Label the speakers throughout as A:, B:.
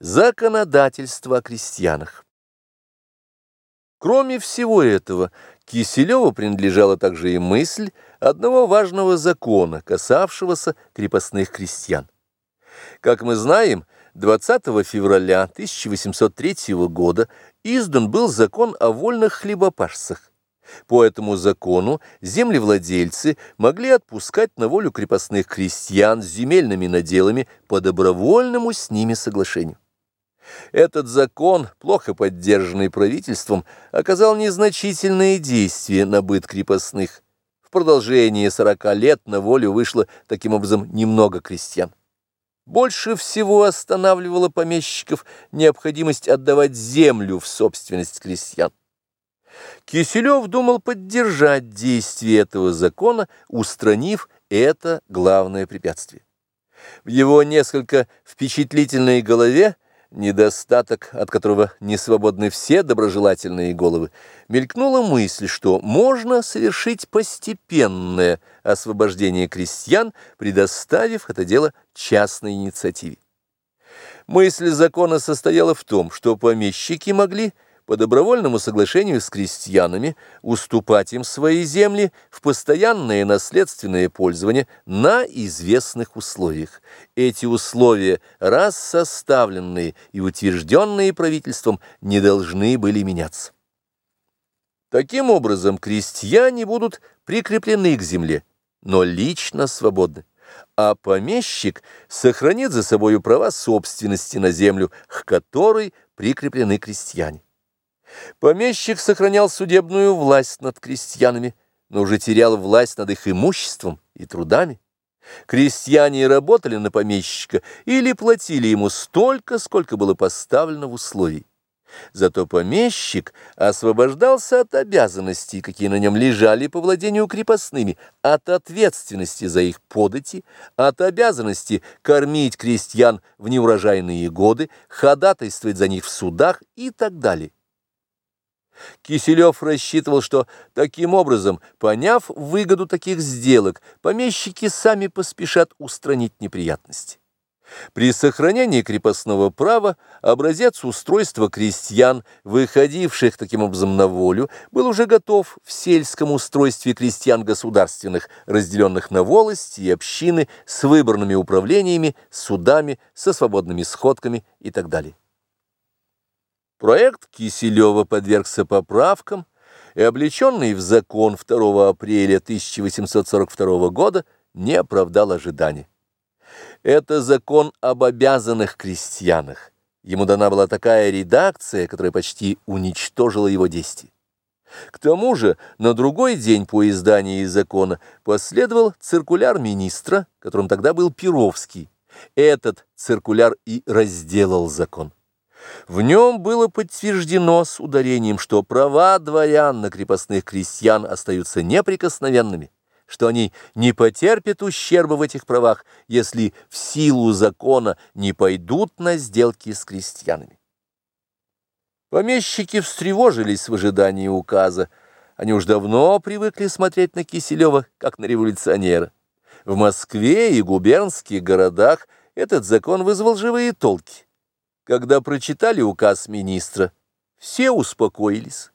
A: Законодательство о крестьянах. Кроме всего этого, Киселеву принадлежала также и мысль одного важного закона, касавшегося крепостных крестьян. Как мы знаем, 20 февраля 1803 года издан был закон о вольных хлебопашцах. По этому закону землевладельцы могли отпускать на волю крепостных крестьян с земельными наделами по добровольному с ними соглашению. Этот закон, плохо поддержанный правительством, оказал незначительные действия на быт крепостных. В продолжение сорока лет на волю вышло таким образом немного крестьян. Больше всего останавливала помещиков необходимость отдавать землю в собственность крестьян. Киселев думал поддержать действие этого закона, устранив это главное препятствие. В его несколько впечатлительной голове недостаток, от которого не свободны все доброжелательные головы, мелькнула мысль, что можно совершить постепенное освобождение крестьян, предоставив это дело частной инициативе. Мысль закона состояла в том, что помещики могли по добровольному соглашению с крестьянами уступать им свои земли в постоянное наследственное пользование на известных условиях. Эти условия, раз составленные и утвержденные правительством, не должны были меняться. Таким образом, крестьяне будут прикреплены к земле, но лично свободны, а помещик сохранит за собою права собственности на землю, к которой прикреплены крестьяне. Помещик сохранял судебную власть над крестьянами, но уже терял власть над их имуществом и трудами. Крестьяне работали на помещика или платили ему столько, сколько было поставлено в условии. Зато помещик освобождался от обязанностей, какие на нем лежали по владению крепостными, от ответственности за их подати, от обязанности кормить крестьян в неурожайные годы, ходатайствовать за них в судах и так далее. Киселев рассчитывал, что таким образом, поняв выгоду таких сделок, помещики сами поспешат устранить неприятности. При сохранении крепостного права образец устройства крестьян, выходивших таким образом на волю, был уже готов в сельском устройстве крестьян государственных, разделенных на волости и общины с выборными управлениями, судами, со свободными сходками и так далее. Проект Киселева подвергся поправкам, и облеченный в закон 2 апреля 1842 года не оправдал ожиданий. Это закон об обязанных крестьянах. Ему дана была такая редакция, которая почти уничтожила его действие. К тому же на другой день по издании закона последовал циркуляр министра, которым тогда был Перовский. Этот циркуляр и разделал закон. В нем было подтверждено с ударением, что права дворян на крепостных крестьян остаются неприкосновенными, что они не потерпят ущерба в этих правах, если в силу закона не пойдут на сделки с крестьянами. Помещики встревожились в ожидании указа. Они уж давно привыкли смотреть на Киселева, как на революционера. В Москве и губернских городах этот закон вызвал живые толки. Когда прочитали указ министра, все успокоились.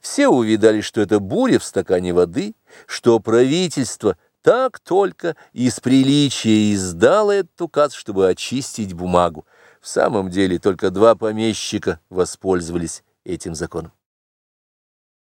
A: Все увидали, что это буря в стакане воды, что правительство так только из приличия издало этот указ, чтобы очистить бумагу. В самом деле только два помещика воспользовались этим законом.